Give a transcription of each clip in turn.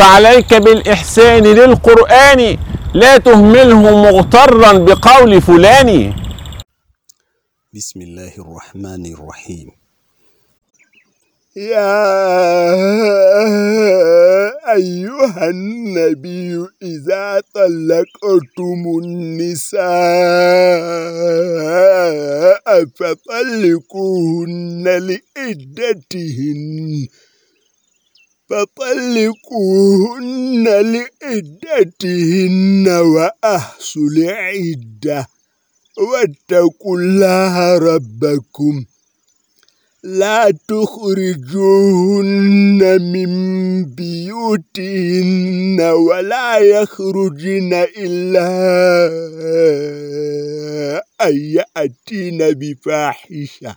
فعليك بالإحسان للقرآن لا تهمله مغترا بقول فلان. بسم الله الرحمن الرحيم. يا أيها النبي إذا طلقتم النساء فطلقوهن لعدتهن. فطلقوهن لعدتهن وأحصوا العدة. واتقوا الله ربكم. لا تخرجوهن من بيوتهن ولا يخرجن إلا أن يأتين بفاحشة.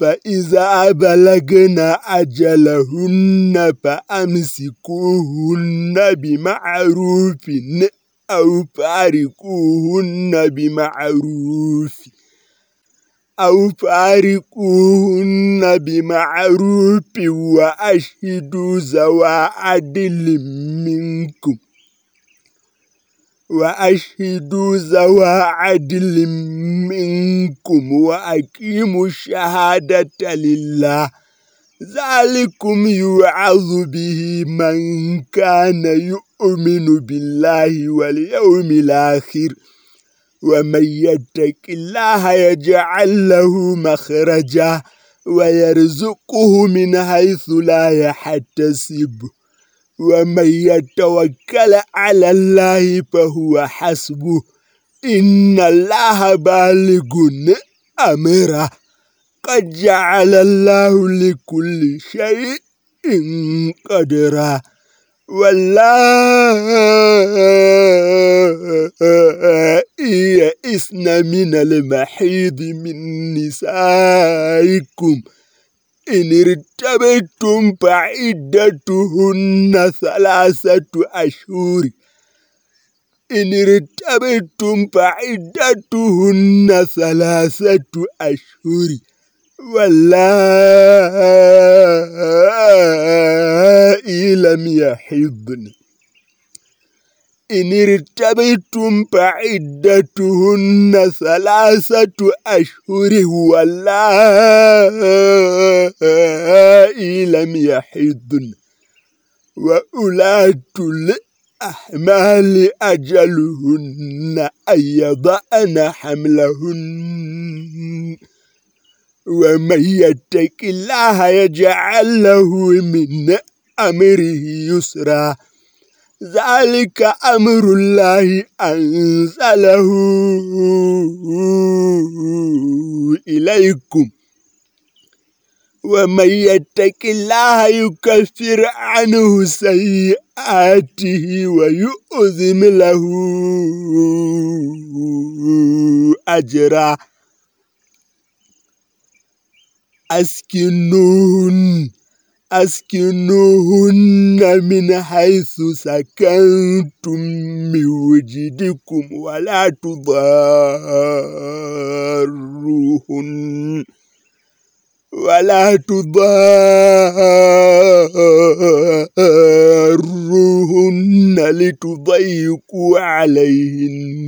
فإذا بلغنا أجلهن فأمسكوهن بمعروف أو فارقوهن بمعروف أو فارقوهن بمعروف وأشهدوا ذوى عدل منكم وأشهدوا ذوى عدل منكم وأقيموا الشهادة لله. ذلكم يوعظ به من كان يؤمن بالله واليوم الآخر. ومن يتق الله يجعل له مخرجا ويرزقه من حيث لا يحتسب. ومن يتوكل على الله فهو حسبه. إن الله بالغ أمره. قد جعل الله لكل شيء قدرا. والله يئسن من المحيض من نسائكم. إن ارتبتم فعدتهن ثلاثة أشهر. إن ارتبتم فعدتهن ثلاثة أشهر. واللائي لم يحضن. إن ارتبتم فعدتهن ثلاثة أشهر واللائي لم يحضن. وأولاة الأحمال أجلهن أن يضعن حملهن. ومن يتق الله يجعل له من أمره يسرا. ذلك أمر الله أنزله إليكم. ومن يتق الله يكفر عنه سيئاته ويؤذم له أجرا. أسكنون أسكنوهن من حيث سكنتم من وجدكم ولا تضاروهن. ولا تضاروهن لتضيقوا عليهن.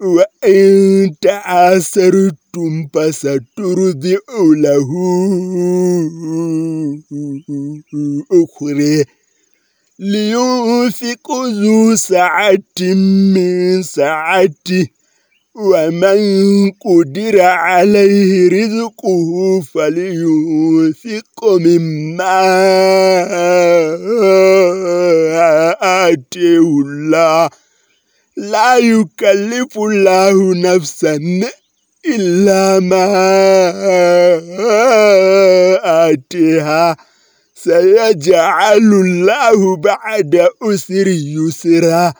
وَإِن تعاسرتم فسترضع له أخرى لينفق ذو سعة من سعته ومن قدر عليه رزقه فلينفق مما آتيه الله. لا يكلف الله نفسا إلا ما آتيها سيجعل الله بعد أسر يسرا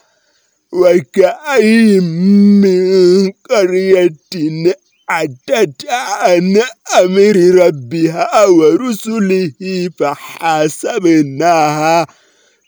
وكأي من قرية عدت عن أمر ربها ورسله فحاسبناها.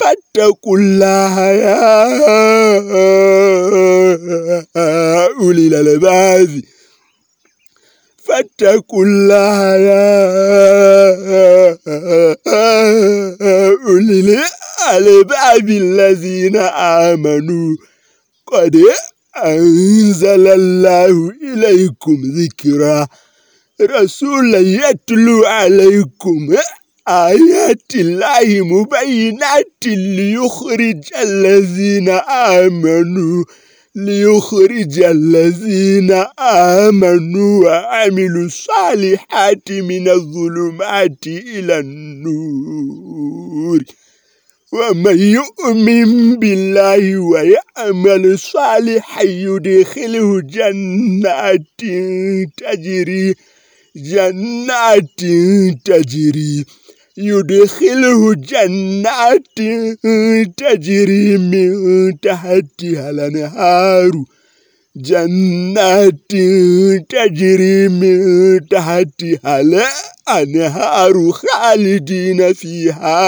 فاتقوا الله يا أولي الألباب فاتقوا الله يا أولي الألباب الذين آمنوا قد أنزل الله إليكم ذكرا رسولا يتلو عليكم آيات الله مبينات ليخرج الذين آمنوا ليخرج الذين آمنوا وعملوا الصالحات من الظلمات إلى النور. ومن يؤمن بالله ويعمل صالحا يدخله جنات تجري جنات تجري. يدخله جنات تجري من تحتها الأنهار. جنات تجري من تحتها الأنهار خالدين فيها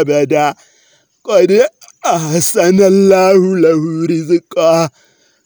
أبدا. قد أحسن الله له رزقا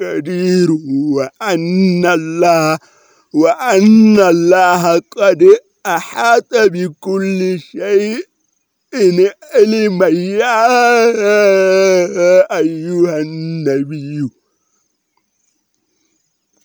قدير وأن الله وأن الله قد أحاط بكل شيء علما. يا أيها النبي